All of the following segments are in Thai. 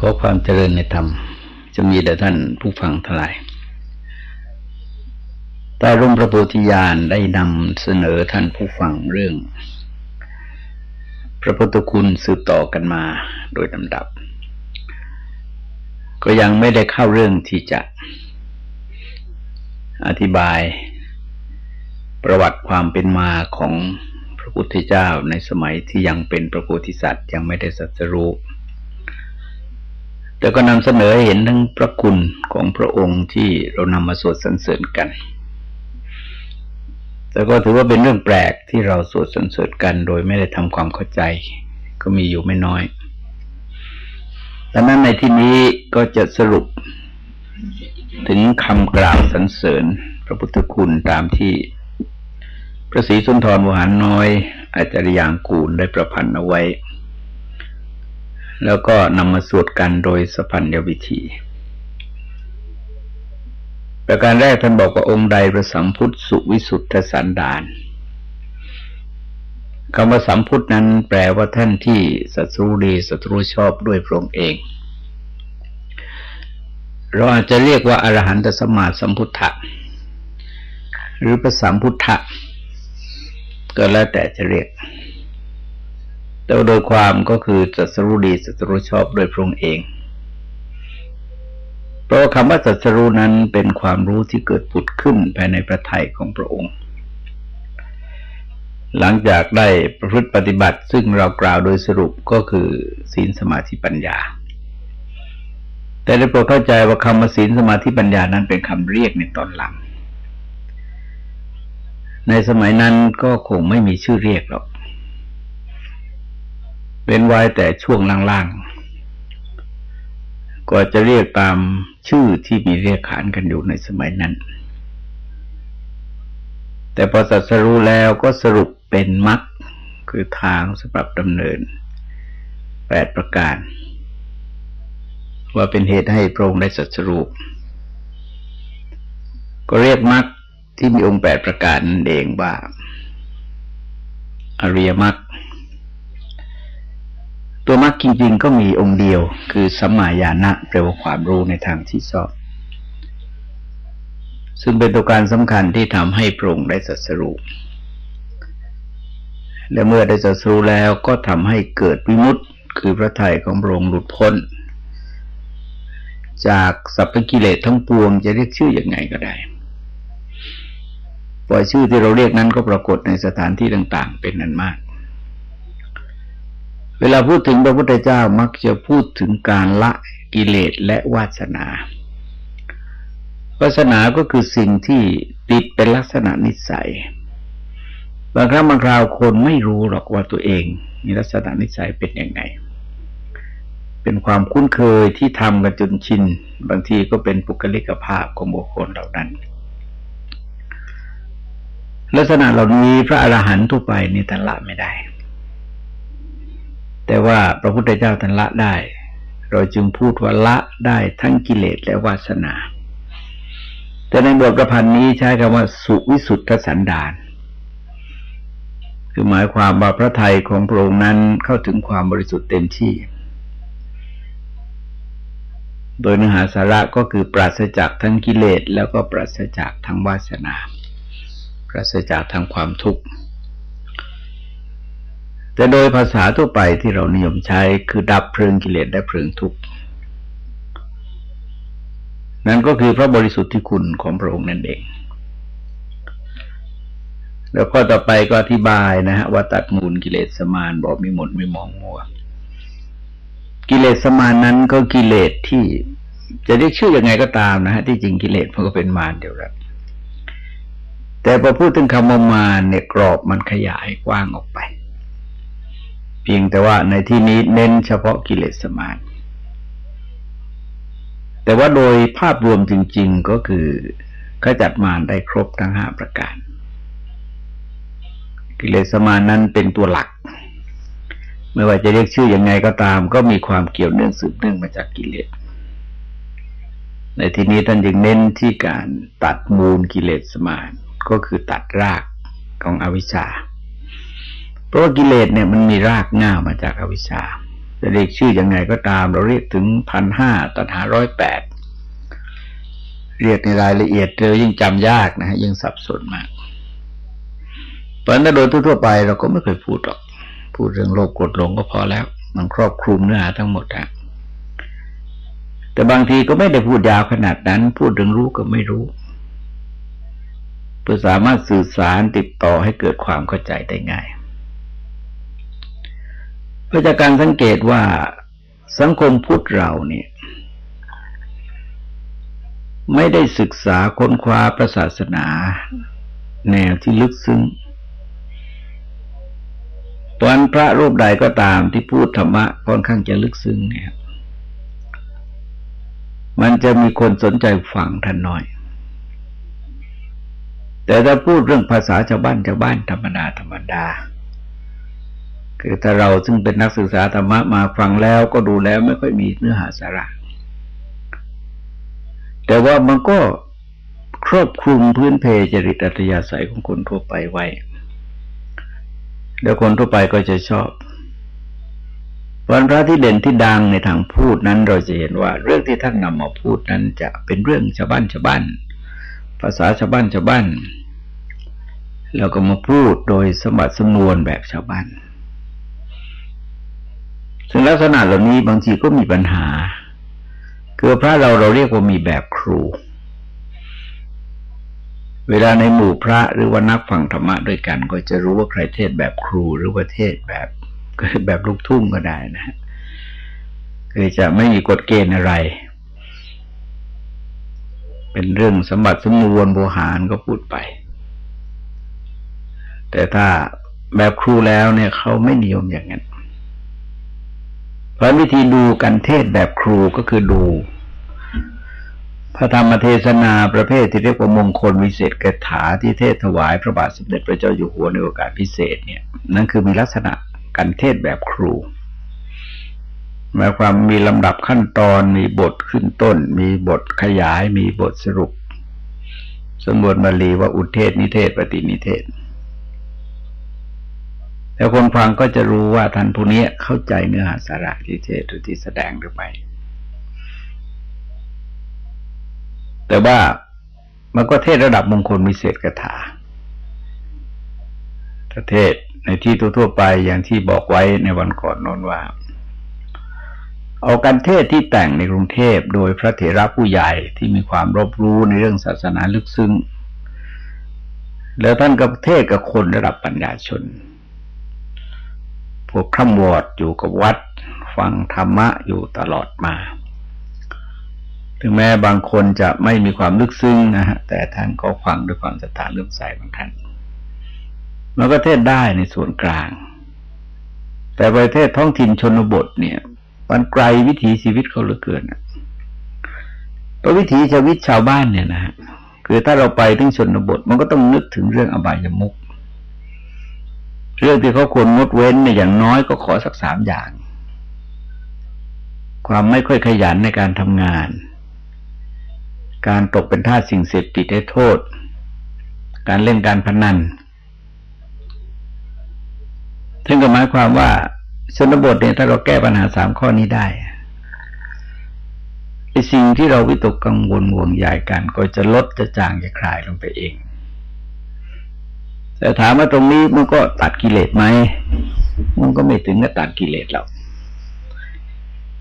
ขอความเจริญในธรรม จะมีแด่ท่านผู้ฟังทั้งหลายใต้ร่มพระโพธิญาณได้นำเสนอท่านผู้ฟังเรื่อง พระพุทธคุณสืบต่อกันมาโดยลำดับ ก็ยังไม่ได้เข้าเรื่องที่จะอธิบายประวัติความเป็นมาของพระพุทธเจ้าในสมัยที่ยังเป็นพระโพธิสัตว์ยังไม่ได้สัจรู้ แต่ก็นำเสนอเห็นทั้งพระคุณของพระองค์ที่เรานำมาสวดสรรเสริญกัน แต่ก็ถือว่าเป็นเรื่องแปลกที่เราสวดสรรเสริญกัน โดยไม่ได้ทำความเข้าใจ ก็มีอยู่ไม่น้อยดังนั้นในที่นี้ก็จะสรุปถึงคำกล่าวสรรเสริญพระพุทธคุณตามที่พระศรีสุนทรมหานน้อย อาจารย์ยางกูลได้ประพันธ์เอาไว้ แล้วก็นำมาสวดกันโดยสพัญญวิธี ประการแรกท่านบอกว่าองค์ใดประสัมพุทธสุวิสุทธสันดานคำว่าสัมพุทธนั้นแปลว่าท่านที่ศัตรูดีศัตรูชอบด้วยพระองค์เอง เราอาจจะเรียกว่าอรหันตสมาสัมพุทธะหรือประสัมพุทธะก็แล้วแต่จะเรียก แต่โดยความก็คือจัสรุดีจัสรุชอบโดยพระองค์เอง เพราะคำว่าจัสรุนั้นเป็นความรู้ที่เกิดผุดขึ้นภายในพระทัยของพระองค์ หลังจากได้ประพฤติปฏิบัติ ซึ่งเรากล่าวโดยสรุปก็คือศีลสมาธิปัญญา แต่ได้โปรดเข้าใจว่าคำว่าศีลสมาธิปัญญานั้นเป็นคำเรียกในตอนหลัง ในสมัยนั้นก็คงไม่มีชื่อเรียกหรอก เว้นไว้แต่ช่วงล่างๆ ก็จะเรียกตามชื่อที่มีเรียกขานกันอยู่ในสมัยนั้น แต่พอสัสรู้แล้วก็สรุปเป็นมรรคคือทางสำหรับดำเนินแปดประการ ว่าเป็นเหตุให้พระองค์ได้สัสรุปก็เรียกมรรคที่มีองค์แปดประการนั่นเองว่า อริยมรรค ตัวมรรคจริง ๆ ก็มีองค์เดียว คือสัมมาญาณะแปลว่าความรู้ในทางที่ชอบ ซึ่งเป็นตัวการสำคัญที่ทำให้พระองค์ได้สัสรุและเมื่อได้สัสรุแล้วก็ทำให้เกิดวิมุตติคือพระทัยของพระองค์หลุดพ้น จากสัพพกิเลสทั้งปวงจะเรียกชื่ออยังไงก็ได้ปล่อยชื่อที่เราเรียกนั้นก็ปรากฏในสถานที่ต่าง ๆ เป็นนันมาก เวลาพูดถึงพระพุทธเจ้ามักจะพูดถึงการละกิเลสและวาสนาวาสนาก็คือสิ่งที่ติดเป็นลักษณะนิสัย บางครั้งบางคราวคนไม่รู้หรอกว่าตัวเอง มีลักษณะนิสัยเป็นยังไง เป็นความคุ้นเคยที่ทำกันจนชิน บางทีก็เป็นปุคลิกภาพของบุคคลเหล่านั้น ลักษณะเหล่านี้พระอรหันต์ทั่วไปนี่แต่ละไม่ได้ แต่ว่าพระพุทธเจ้าท่านละได้ เราจึงพูดว่าละได้ทั้งกิเลสและวาสนา แต่ในบทประพันธ์นี้ใช้คำว่าสุวิสุทธสันดานคือหมายความว่าพระไทยของพระองค์นั้นเข้าถึงความบริสุทธิ์เต็มที่ โดยเนื้อหาสาระก็คือปราศจากทั้งกิเลสแล้วก็ปราศจากทั้งวาสนา ปราศจากทั้งความทุกข์ แต่โดยภาษาทั่วไปที่เรานิยมใช้คือดับเพลิงกิเลสและเพลิงทุกข์นั่นก็คือพระบริสุทธิ์ที่คุณของพระองค์นั่นเอง แล้วก็ต่อไปก็อธิบายนะฮะว่าตัดมูลกิเลสสมานบอกมีหมดไม่มองมัว กิเลสสมานนั้นก็กิเลสที่จะเรียกชื่ออยังไงก็ตามนะฮะที่จริงกิเลสมันก็เป็นมารเดียวกันแต่พอพูดถึงคำว่ามารเนี่ยกรอบมันขยายกว้างออกไป เพียงแต่ว่าในที่นี้เน้นเฉพาะกิเลสมารแต่ว่าโดยภาพรวมจริง ๆก็คือขจัดมารได้ครบทั้งห้าประการ กิเลสมารนั้นเป็นตัวหลัก ไม่ว่าจะเรียกชื่ออยังไงก็ตาม ก็มีความเกี่ยวเนื่องสืบเนื่องมาจากกิเลส ในที่นี้ท่านยังเน้นที่การตัดมูลกิเลสมารก็คือตัดรากของอวิชชา เพราะากิเลสเนี่ยมันมีรากง่ามาจากอวิชชาจะเรียกชื่อยังไงก็ตาม เราเรียกถึงพันห้าตันหาร้อยแปดเรียกในรายละเอียดเจอยิ่งจำยากนะฮะยิ่งสับสนมาก เพราะนั้นโดยทั่วไปเราก็ไม่เคยพูดหรอก พูดเรื่องโลภกดหลงก็พอแล้ว มันครอบคลุมเนื้อหาทั้งหมดอะแต่บางทีก็ไม่ได้พูดยาวขนาดนั้น พูดเรื่องรู้ก็ไม่รู้เพื่อสามารถสื่อสารติดต่อให้เกิดความเข้าใจได้ง่าย เพื่อจากการสังเกตว่าสังคมพุทธเราเนี่ยไม่ได้ศึกษาค้นคว้าพระศาสนา แนวที่ลึกซึ้งตอนพระรูปใดก็ตามที่พูดธรรมะค่อนข้างจะลึกซึ้งเนี่ย มันจะมีคนสนใจฟังท่านน้อย แต่ถ้าพูดเรื่องภาษาชาวบ้านชาวบ้านธรรมดาธรรมดา คือถ้าเราซึ่งเป็นนักศึกษาธรรมะมาฟังแล้วก็ดูแล้วไม่ค่อยมีเนื้อหาสาระ แต่ว่ามันก็ครอบคลุมพื้นเพจริตอัตยาศัยของคนทั่วไปไว้ แล้วคนทั่วไปก็จะชอบวันพระที่เด่นที่ดังในทางพูดนั้นเราจะเห็นว่า เรื่องที่ท่านนำมาพูดนั้นจะเป็นเรื่องชาวบ้านชาวบ้าน ภาษาชาวบ้านชาวบ้านแล้วก็มาพูดโดยสมบัติสำนวนแบบชาวบ้าน ซึ่งลักษณะเหล่านี้บางทีก็มีปัญหา คือพระเราเราเรียกว่ามีแบบครู เวลาในหมู่พระหรือว่านักฟังธรรมะด้วยกัน ก็จะรู้ว่าใครเทศแบบครูหรือว่าเทศแบบแบบลูกทุ่งก็ได้นะฮะคือจะไม่มีกฎเกณฑ์อะไร เป็นเรื่องสมบัติสมนวนโบหารก็พูดไป แต่ถ้าแบบครูแล้วเนี่ยเขาไม่นิยมอย่างนั้น เพราะวิธีดูกันเทศแบบครูก็คือดู พระธรรมเทศนาประเภทที่เรียกว่ามงคลวิเศษกถาที่เทศถวายพระบาทสมเด็จพระเจ้าอยู่หัวในโอกาสพิเศษเนี่ย นั่นคือมีลักษณะการเทศแบบครูหมายความมีลำดับขั้นตอนมีบทขึ้นต้น มีบทขยายมีบทสรุป สมบูรณ์บาลีว่าอุเทศนิเทศปฏินิเทศ แล้วคนฟังก็จะรู้ว่าท่านผู้นี้เข้าใจเนื้อหาสาระที่เทศหรือที่แสดงหรือไม่แต่ว่ามันก็เทศระดับมงคลมีเศษกถาถ้าเทศในที่ทั่วไปอย่างที่บอกไว้ในวันก่อนนนว่า เอาการเทศที่แต่งในกรุงเทพโดยพระเถระผู้ใหญ่ที่มีความรบรู้ในเรื่องศาสนาลึกซึ้ง แล้วท่านก็เทศกับคนระดับปัญญาชน กคร่ำวอดอยู่กับวัด ฟังธรรมะอยู่ตลอดมา ถึงแม้บางคนจะไม่มีความลึกซึ้งนะฮะ แต่ท่านก็ฟังด้วยความศรัทธาเลื่อมใสของท่านมันก็เทศได้ในส่วนกลาง แต่ประเทศท้องถิ่นชนบทเนี่ย มันไกลวิถีชีวิตเขาเหลือเกินเพราะวิถีชีวิตชาวบ้านเนี่ยนะฮะคือถ้าเราไปถึงชนบท มันก็ต้องนึกถึงเรื่องอบายมุก เรื่องที่เขาควรงดเว้นเนี่ยอย่างน้อยก็ขอสักสามอย่าง ความไม่ค่อยขยันในการทำงาน การตกเป็นท่าสิ่งเสพติดให้โทษ การเล่นการพนันซึ่งก็หมายความว่าชนบทเนี่ยถ้าเราแก้ปัญหาสามข้อนี้ได้ไอ้สิ่งที่เราวิตกกังวลห่วงใหญ่กัน ก็จะลดจะจางจะคลายลงไปเอง แต่ถามว่าตรงนี้มันก็ตัดกิเลสไหมมันก็ไม่ถึงกับตัดกิเลสหรอก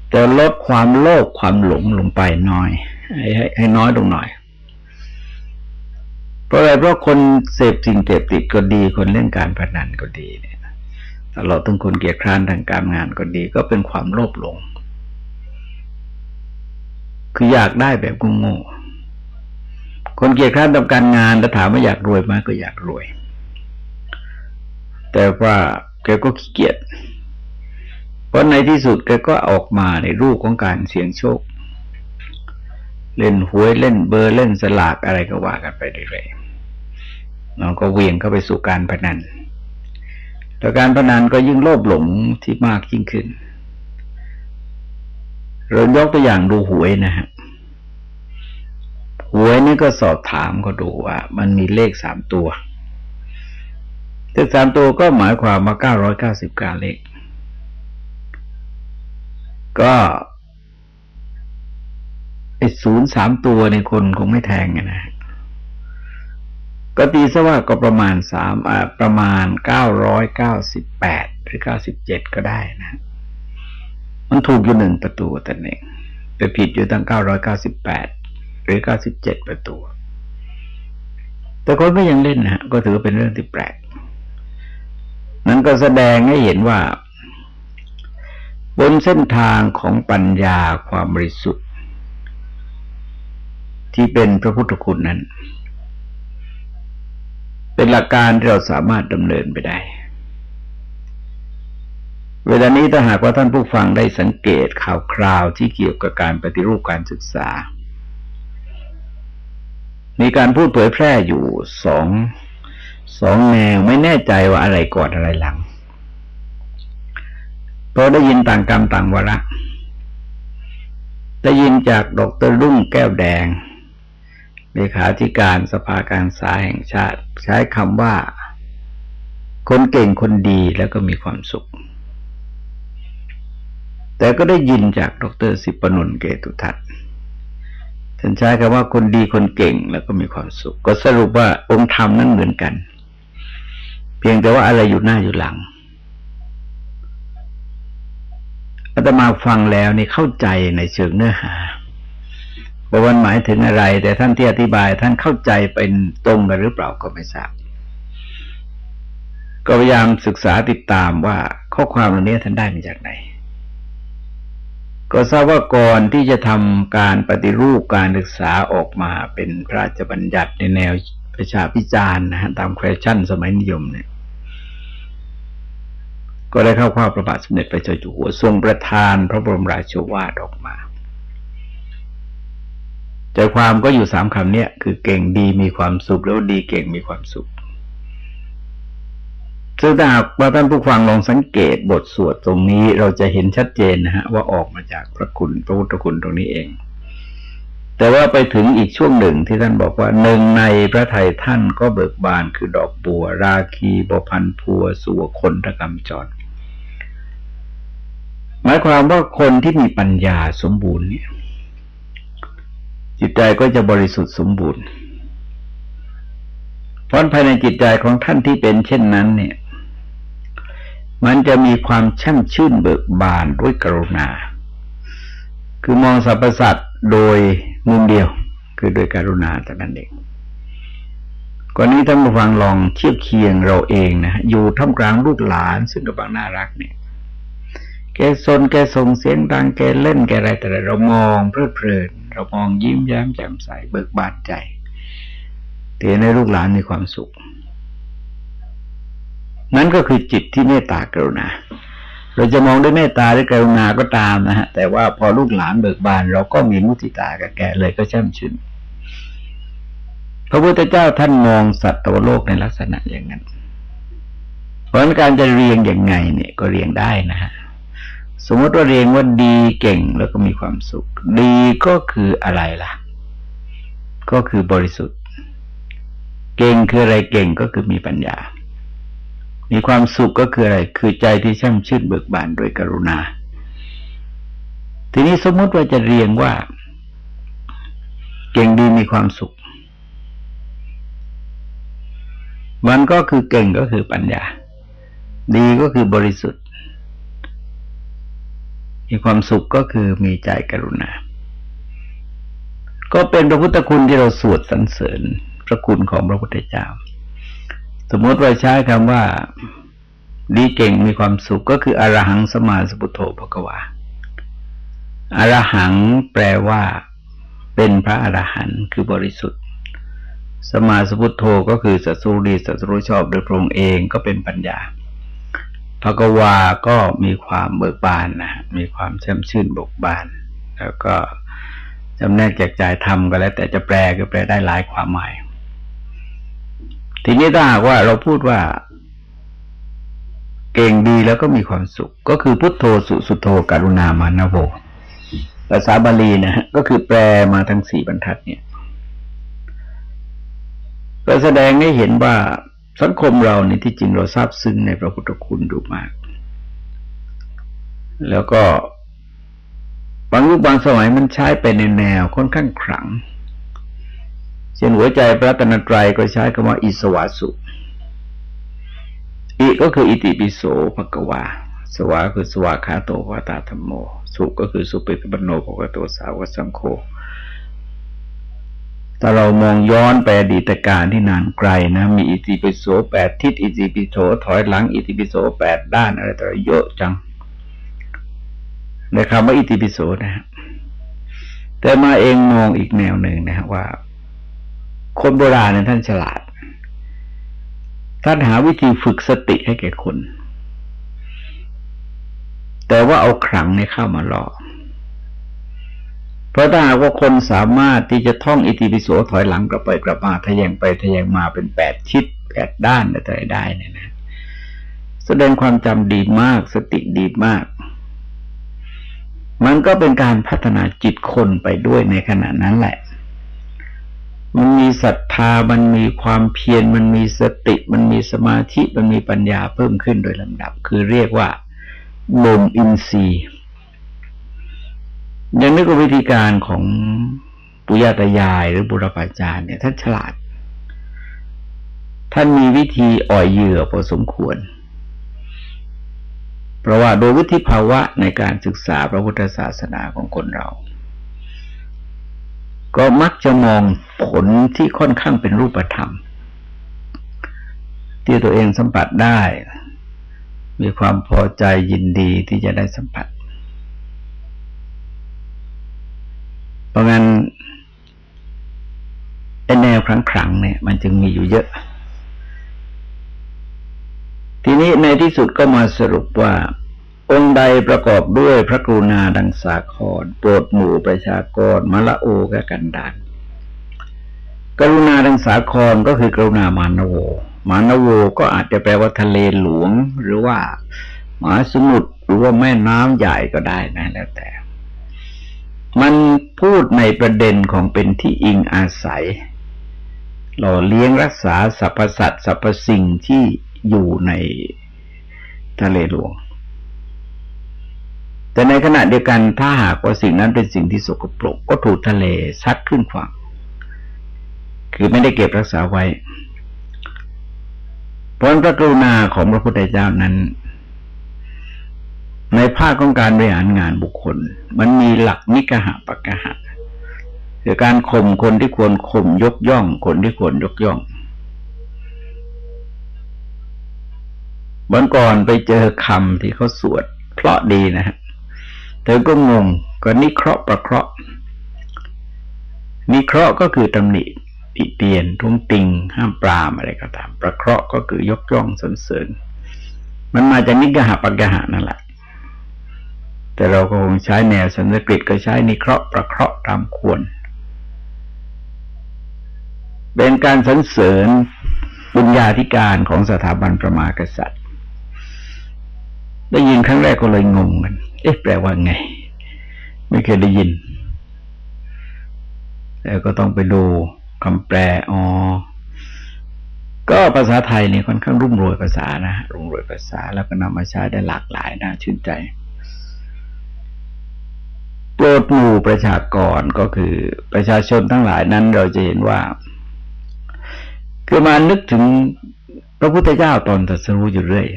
แต่ลดความโลภความหลงลงไปน้อยให้ให้ให้น้อยลงหน่อย เพราะอะไรเพราะคนเสพสิ่งเสพติดก็ดีคนเล่นการพนันก็ดีเนี่ยตลอดทั้งคนเกียรคร้านทางการงานก็ดี ก็เป็นความโลภหลง คืออยากได้แบบงงคนเกียรคร้านทำการงานแล้วถามว่าอยากรวยไหมก็อยากรวย แต่ว่าแกก็ขี้เกียจเพราะในที่สุดแกก็ออกมาในรูปของการเสี่ยงโชค เล่นหวยเล่นเบอร์เล่นสลากอะไรก็ว่ากันไปเรื่อยๆเราก็เวียงเข้าไปสู่การพนันแต่การพนันก็ยิ่งโลภหลงที่มากยิ่งขึ้น เรายกตัวอย่างดูหวยนะฮะหวยนี่ก็สอบถามก็ดูว่า มันมีเลขสามตัว เลขสามตัวก็หมายความมาเก้าร้อยเก้าสิบการเลข ก็ไอ้ศูนย์สามตัวในคนคงไม่แทงนะก็ตีซะว่าก็ประมาณสามอ่าประมาณเก้าร้อยเก้าสิบแปดหรือเก้าสิบเจ็ดก็ได้นะ มันถูกอยู่หนึ่งประตูแต่เองไปผิดอยู่ตั้งเก้าร้อยเก้าสิบแปดหรือเก้าสิบเจ็ดประตู แต่คนก็ยังเล่นนะก็ถือเป็นเรื่องที่แปลก นั้นก็แสดงให้เห็นว่า บนเส้นทางของปัญญาความบริสุทธิ์ ที่เป็นพระพุทธคุณนั้น เป็นหลักการที่เราสามารถดำเนินไปได้ เวลานี้ถ้าหากว่าท่านผู้ฟังได้สังเกตข่าวคราวที่เกี่ยวกับการปฏิรูปการศึกษา มีการพูดเผยแพร่อยู่สอง สองแนวไม่แน่ใจว่าอะไรก่อนอะไรหลังพอได้ยินต่างกรรมต่างวาระได้ยินจากดรรุ่งแก้วแดงเลขาธิการสภาการสาแห่งชาติ ใช้คำว่า คนเก่งคนดีแล้วก็มีความสุข แต่ก็ได้ยินจากดรสิปนุนเกตุทัศน์ท่านใช้คำว่าคนดีคนเก่งแล้วก็มีความสุข ก็สรุปว่าองค์ธรรมนั้นเหมือนกัน พียงแต่ว่าอะไรอยู่หน้าอยู่หลังอาตมาฟังแล้วนี่เข้าใจในเชิงเนื้อหาว่ามันหมายถึงอะไร แต่ท่านที่อธิบายท่านเข้าใจเป็นตรงกันหรือเปล่าก็ไม่ทราบ ก็พยายามศึกษาติดตามว่าข้อความเหล่านี้ท่านได้มาจากไหน ก็ทราบว่าก่อนที่จะทำการปฏิรูปการศึกษาออกมาเป็นพระราชบัญญัติในแนวประชาพิจารณ์นะฮะตามแฟชั่นสมัยนิยมเนี่ย ก็ได้เข้าข้าพระบาทสมเด็จพระเจ้าอยู่หัวทรงประทานพระบรมราชวาทออกมาใจความก็อยู่สามคำเนี้ยคือเก่งดีมีความสุขแล้วดีเก่งมีความสุขซึ่งถ้าหากว่าท่านผู้ฟังลองสังเกตบทสวดตรงนี้เราจะเห็นชัดเจนนะฮะ ว่าออกมาจากพระคุณพระพุทธคุณตรงนี้เอง แต่ว่าไปถึงอีกช่วงหนึ่งที่ท่านบอกว่าหนึ่งในพระไทยท่านก็เบิกบานคือดอกบัว ราคีบพันพัวสัวคนตะกรรมจร หมายความว่าคนที่มีปัญญาสมบูรณ์เนี่ย จิตใจก็จะบริสุทธิ์สมบูรณ์ เพราะภายในจิตใจของท่านที่เป็นเช่นนั้น เนี่ย มันจะมีความช่ำชื่นเบิกบานด้วยกรุณา คือมองสรรพสัตว์โดยมุมเดียว คือโดยกรุณาแต่นั้นเองก่อนนี้ท่านผู้ฟังลองเทียบเคียงเราเองนะอยู่ท่ามกลางลูกหลานซึ่งกำลังน่ารักเนี่ย แกซนแกส่งเสียงดังแกเล่นแกอะไรแต่เรามองเพลิดเพลิน เรามองยิ้มแย้มแจ่มใสเบิกบานใจเตือนให้ลูกหลานมีความสุข นั่นก็คือจิตที่เมตตากรุณา เราจะมองด้วยเมตตาหรือกรุณาก็ตามนะฮะ แต่ว่าพอลูกหลานเบิกบาน เราก็มีมุติตากับแกเลยก็แช่ำชื่นพระพุทธเจ้าท่านมองสัตว์โลกในลักษณะอย่างนั้น เพราะการจะเรียงอย่างไงเนี่ยก็เรียงได้นะฮะ สมมติว่าเรียงว่าดีเก่งแล้วก็มีความสุข ดีก็คืออะไรล่ะ ก็คือบริสุทธิ์ เก่งคืออะไรเก่งก็คือมีปัญญา มีความสุขก็คืออะไร คือใจที่ช่ำชื่นเบิกบานโดยกรุณา ทีนี้สมมติว่าจะเรียงว่า เก่งดีมีความสุข มันก็คือเก่งก็คือปัญญา ดีก็คือบริสุทธิ์ มีความสุขก็คือมีใจกรุณา ก็เป็นพระพุทธคุณที่เราสวดสรรเสริญพระคุณของพระพุทธเจ้า สมมติว่าใช้คำว่า ดีเก่งมีความสุขก็คืออรหังสมาสปุโธภกวาอรหังแปลว่า เป็นพระอรหันต์คือบริสุทธิ์ สมาสพุทโธก็คือสัตรูดีสัตรูชอบโดยพระองค์เองก็เป็นปัญญา ภกวาก็มีความเบิกบานนะมีความแช่มชื่นบกบาน แล้วก็จำแนกแจกจ่ายทำก็แล้ว แต่จะแปลก็แปลได้หลายความหมาย ทีนี้ถ้าหากว่าเราพูดว่า เก่งดีแล้วก็มีความสุข ก็คือพุทโธสุสุโธกรุณามานะโวภาษาบาลีนะฮะก็คือแปลมาทั้งสี่บรรทัดเนี่ยก็แสดงให้เห็นว่า สังคมเราในที่จริงเราทราบซึ้งในพระพุทธคุณดูมาก แล้วก็บางยุคบางสมัยมันใช้ไปในแนวค่อนข้างขลัง เช่นหัวใจพระตนตรัยก็ใช้คำว่าอิสวาสุอิก็คืออิติปิโสภกวา สวาคือสวาคาโตวาตาธรรมโม สุก็คือสุปิตบันโนภกโตสาวสังโฆ ถ้าเรามองย้อนไปอดีตการที่นานไกลนะ มีอิติปิโสแปดทิศอิติปิโสถอยหลัง อิติปิโสแปดด้านอะไรต่อเยอะจังในคำว่าอิติปิโสนะฮะแต่มาเองมองอีกแนวหนึ่งนะว่า คนโบราณเนี่ยท่านฉลาด ท่านหาวิธีฝึกสติให้แก่คน แต่ว่าเอาครั้งในเข้ามาหล่อ เพราะถ้าหากว่าคนสามารถที่จะท่องอิติปิโสถอยหลังกลับไปกลับมาทะแยงไปทะแยงมาเป็นแปดชิดแปดด้านอะไรได้เนี่ยนะ แสดงความจำดีมากสติดีมาก มันก็เป็นการพัฒนาจิตคนไปด้วยในขณะนั้นแหละ มันมีศรัทธามันมีความเพียรมันมีสติ มันมีสมาธิมันมีปัญญาเพิ่มขึ้นโดยลำดับ คือเรียกว่าลมอินทรีย์ ยังนึกว่าวิธีการของปุยาตายายหรือบุรพาจารย์เนี่ยท่านฉลาด ท่านมีวิธีอ่อยเหยื่อพอสมควร เพราะว่าโดยวุฒิภาวะในการศึกษาพระพุทธศาสนาของคนเรา ก็มักจะมองผลที่ค่อนข้างเป็นรูปธรรม ที่ตัวเองสัมผัสได้ มีความพอใจยินดีที่จะได้สัมผัส เพราะงั้นแนวครั้งๆเนี่ย มันจึงมีอยู่เยอะ ทีนี้ในที่สุดก็มาสรุปว่า องค์ใดประกอบด้วยพระกรุณาดังสาครโปรดหมู่ประชากรมละโอกะกันดานกรุณาดังสาครก็คือกรุณามานโว มานโวก็อาจจะแปลว่าทะเลหลวง หรือว่ามหาสมุทรหรือว่าแม่น้ำใหญ่ก็ได้นะแล้วแต่ มัน พูดในประเด็นของเป็นที่อิงอาศัย หล่อเลี้ยงรักษาสรรพสัตว์สรรพสิ่งที่อยู่ในทะเลหลวง แต่ในขณะเดียวกันถ้าหากว่าสิ่งนั้นเป็นสิ่งที่สกปรกก็ถูกทะเลซัดขึ้นฝั่ง คือไม่ได้เก็บรักษาไว้ เพราะพระกรุณาของพระพุทธเจ้านั้น ในภาคของการบริหารงานบุคคล มันมีหลักนิกหะปะกะหะคือการข่มคนที่ควรข่มยกย่อง คนที่ควรยกย่องวันก่อนไปเจอคำที่เขาสวด เพราะดีนะฮะเธอก็งงก็นิเคราะห์ประเคราะห์นิเคราะห์ก็คือตำหนิติเตียนทุ่งติง ห้ามปรามอะไรก็ตาม ประเคราะห์ก็คือยกย่องสรรเสริญ มันมาจากนิกหะปักหะนั่นแหละ แต่เราก็คงใช้แนวสันสกฤตก็ใช้นิเคราะห์ประเคราะห์ตามควร เป็นการสรรเสริญบุญญาธิการของสถาบันประมากษัตริย์ ได้ยินครั้งแรกก็เลยงงกัน เอ๊ะแปลว่าไง ไม่เคยได้ยิน แล้วก็ต้องไปดูคำแปลอ๋อก็ภาษาไทยนี่ค่อนข้างรุ่มรวยภาษานะรุ่มรวยภาษาแล้วก็นำมาใช้ได้หลากหลายนะชื่นใจ โปรดหมู่ประชากรก็คือประชาชนทั้งหลายนั้นเราจะเห็นว่า คือมานึกถึงพระพุทธเจ้าตอนตรัสรู้อยู่เรื่อย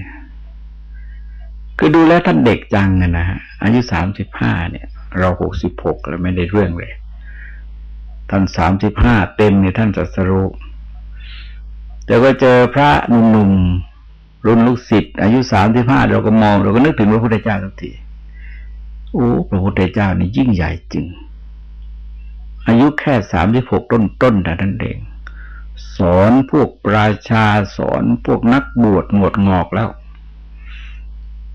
คือดูแลท่านเด็กจังนะฮะอายุสามสิบห้าเนี่ย เราหกสิบหกแล้วไม่ได้เรื่องเลย ท่านสามสิบห้าเต็มเนี่ยท่านจัสรุแต่ก็เจอพระหนุ่มๆรุ่นลูกศิษย์อายุสามสิบห้าเราก็มองเราก็นึกถึงพระพุทธเจ้าทันที โอ้พระพุทธเจ้านี่ยิ่งใหญ่จริง อายุแค่สามสิบหกต้นต้นแต่ท่นเอง สอนพวกประชาสอนพวกนักบวชหนวดงอกแล้ว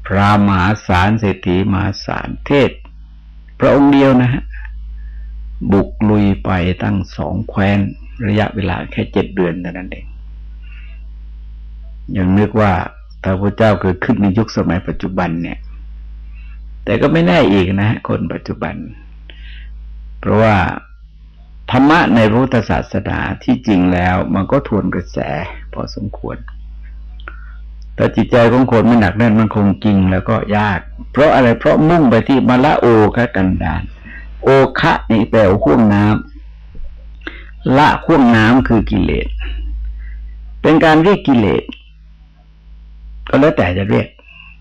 พระมหาศาลเศรษฐีมหาศาลเทศ พระองค์เดียวนะฮะ บุกลุยไปตั้งสองแคว้น ระยะเวลาแค่เจ็ดเดือนเท่นั้นเอง ยังนึกว่าถ้าพระเจ้าเกิดขึ้นในยุคสมัยปัจจุบันเนี่ย แต่ก็ไม่แน่อีกนะ คนปัจจุบัน เพราะว่าธรรมะในพุทธศาสนาที่จริงแล้วมันก็ทวนกระแสพอสมควร แต่จิตใจของคนไม่หนักแน่นมันคงจริงแล้วก็ยาก เพราะอะไรเพราะมุ่งไปที่มาละโอคะกันดานโอคะนี่แปลว่าข่วงน้ำละข่วงน้ำคือกิเลส เป็นการเรียกกิเลสก็แล้วแต่จะเรียก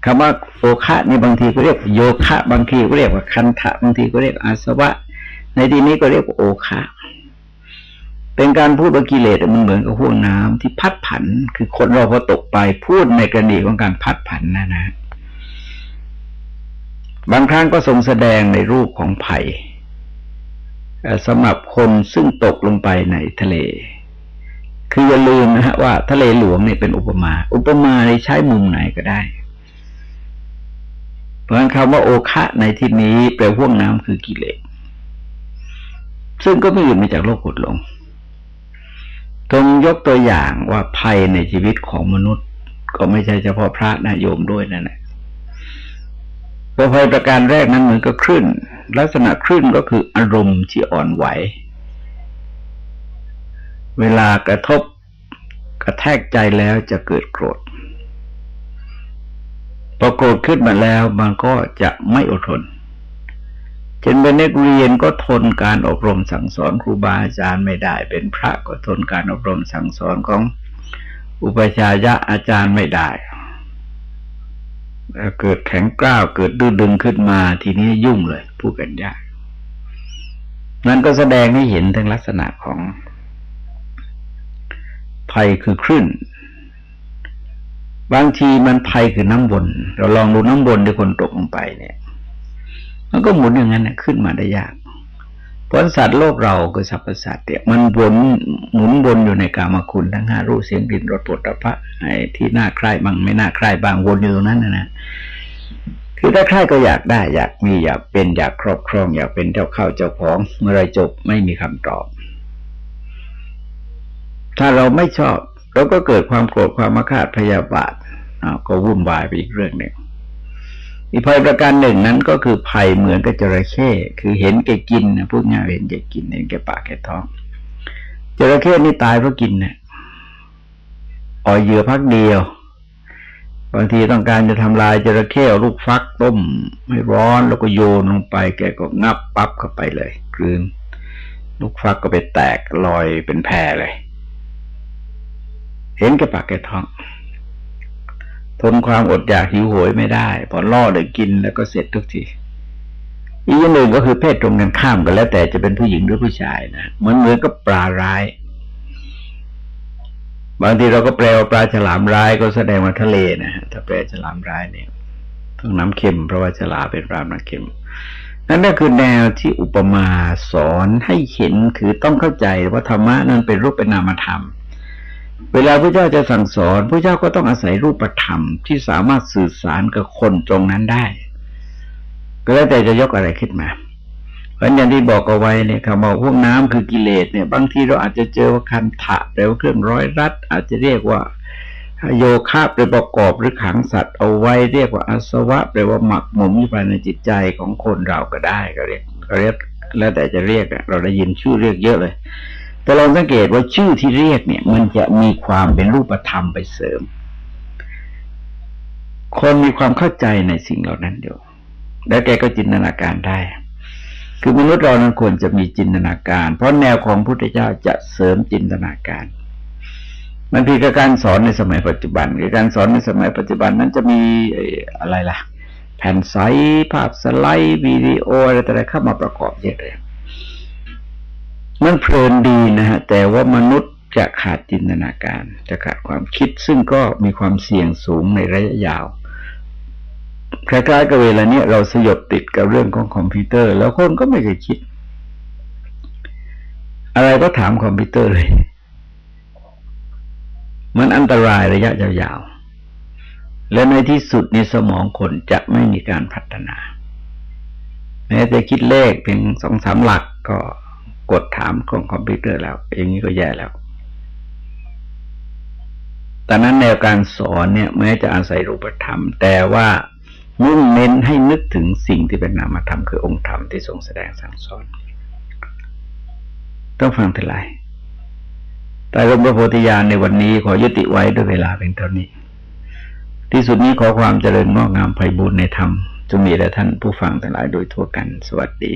คำว่าโอคะนี่บางทีก็เรียกโยคะ บางทีก็เรียกว่าคันทะบางทีก็เรียกอาสวะ ในที่นี้ก็เรียกว่าโอคะเป็นการพูดว่ากิเลสมันเหมือนกับห่วงน้ำที่พัดผัน คือคนเราพอตกไปพูดในกรณีของการพัดผันนะนะ บางครั้งก็ทรงแสดงในรูปของไผ่สำหรับคนซึ่งตกลงไปในทะเล คืออย่าลืมนะฮะว่าทะเลหลวงนี่เป็นอุปมา อุปมาในใช้มุมไหนก็ได้ เพราะฉะนั้นคำว่าโอคะในที่นี้แปลห่วงน้ำคือกิเลสซึ่งก็ไม่อื่นมาจากโลกขุดลงทรงยกตัวอย่างว่าภัยในชีวิตของมนุษย์ ก็ไม่ใช่เฉพาะพระนาโยมด้วยนั่นแหละตัวภัยประการแรกนั้นเหมือนกับคลื่นลักษณะคลื่นก็คืออารมณ์ที่อ่อนไหว เวลากระทบกระแทกใจแล้วจะเกิดโกรธ พอโกรธขึ้นมาแล้วมันก็จะไม่อดทนเช่นเป็นนักเรียนก็ทนการอบรมสั่งสอนครูบาอาจารย์ไม่ได้ เป็นพระก็ทนการอบรมสั่งสอนของอุปชายะอาจารย์ไม่ได้เกิดแข็งกล้าวเกิดดื้อดึงขึ้นมาทีนี้ยุ่งเลยพูดกันยากนั่นก็แสดงให้เห็นถึงลักษณะของภัยคือคลื่น บางทีมันภัยคือน้ำบนเราลองดูน้ำบนที่คนตกลงไปเนี่ย มันก็หมุนอย่างนั้นขึ้นมาได้ยากเพราะสัตว์โลกเราคือสรรพสัตว์เนี่ยมันวนหมุนวนอยู่ในกามคุณทั้งห้ารูปเสียงกลิ่นรสปุถะพะไอ้ที่น่าใคร่บางไม่น่าใคร่บางวนอยู่ตรงนั้นนะนะคือถ้าใคร่ก็อยากได้ อยากมีอยากเป็นอยากครอบครอง อยากเป็นเจ้าเข้าเจ้าของ เมื่อไรจบไม่มีคำตอบ ถ้าเราไม่ชอบ เราก็เกิดความโกรธความมาคาดพยาบาทก็วุ่นวายไปอีกเรื่องหนึ่งอีกภัยประการหนึ่งนั้นก็คือภัยเหมือนกับจระเข้คือเห็นแก่กินนะพูดง่ายเห็นแก่กินเห็นแก่ปากแก่ท้องจระเข้นี่ตายเพราะกินเนะ่ยอ่อยเหยื่อพักเดียว บางทีต้องการจะทำลายจระเข้ลูกฟักต้มไม่ร้อนแล้วก็โยนลงไป แกก็งับปั๊บเข้าไปเลยกลืน ลูกฟักก็ไปแตกลอยเป็นแพรเลย เห็นแก่ปากแก่ท้อง ทนความอดอยากหิวโหยไม่ได้ พอล่อเด็กกินแล้วก็เสร็จทุกทีอีกอย่างหนึ่งก็คือเพศตรงกันข้ามกันแล้ว แต่จะเป็นผู้หญิงหรือผู้ชายนะเหมือนเหมือนกับปลาร้าย บางทีเราก็แปลว่าปลาฉลามร้ายก็แสดงว่าทะเลนะฮะถ้าแปลฉลามร้ายเนี่ย ต้องน้ำเค็ม เพราะว่าฉลามเป็นปลาน้ำเค็มนั่นก็คือแนวที่อุปมาสอนให้เห็นคือต้องเข้าใจว่าธรรมะนั้นเป็นรูปเป็นนามธรรม เวลาพระเจ้าจะสั่งสอนพระเจ้าก็ต้องอาศัยรูปธรรมที่สามารถสื่อสารกับคนตรงนั้นได้ ก็แล้วแต่จะยกอะไรขึ้นมา เพราะอย่างที่บอกเอาไว้เนี่ยคำว่าพวกน้ำคือกิเลสเนี่ย บางทีเราอาจจะเจอว่าคันถะแปลว่าเครื่องร้อยรัด อาจจะเรียกว่าโยคะไปประกอบหรือขังสัตว์เอาไว้เรียกว่าอาสวะแปลว่าหมักหมมอยู่ภายในจิตใจของคนเราก็ได้ก็เรียกก็เรียกแล้วแต่จะเรียกเราได้ยินชื่อเรียกเยอะเลย แต่เราสังเกตว่าชื่อที่เรียกเนี่ย มันจะมีความเป็นรูปธรรมไปเสริม คนมีความเข้าใจในสิ่งเหล่านั้นอยู่แล้วแกก็จินตนาการได้ คือมนุษย์เรานั้นควรจะมีจินตนาการ เพราะแนวของพุทธเจ้าจะเสริมจินตนาการ มันพีกับการสอนในสมัยปัจจุบันคือการสอนในสมัยปัจจุบันนั้นจะมีอะไรล่ะ แผ่นใสภาพสไลด์วิดีโออะไรต่างๆเข้ามาประกอบเยอะเลย มันเพลินดีนะฮะแต่ว่ามนุษย์จะขาดจินตนาการ จะขาดความคิดซึ่งก็มีความเสี่ยงสูงในระยะยาวคล้ายๆกับเวลาเนี้ยเราสยบติดกับเรื่องของคอมพิวเตอร์ แล้วคนก็ไม่เคยคิด อะไรก็ถามคอมพิวเตอร์เลย มันอันตรายระยะยาวๆ และในที่สุดในสมองคนจะไม่มีการพัฒนา แม้แต่คิดเลขเพียงสองสามหลักก็ กดถามของคอมพิวเตอร์แล้ว อย่างนี้ก็แย่แล้วแต่นั้นแนวการสอนเนี่ยแม้จะอาศัยรูปธรรม แต่ว่ามุ่งเน้นให้นึกถึงสิ่งที่เป็นนามธรรมคือองค์ธรรมที่ทรงแสดงสั่งสอน ต้องฟังทีไรแต่หลวงพระโพธิญาณในวันนี้ขอยุติไว้ด้วยเวลาเป็นเท่านี้ ที่สุดนี้ขอความเจริญงอกงามไพบูรณ์ในธรรมจงมีแด่ท่านผู้ฟังทั้งหลายโดยทั่วกัน สวัสดี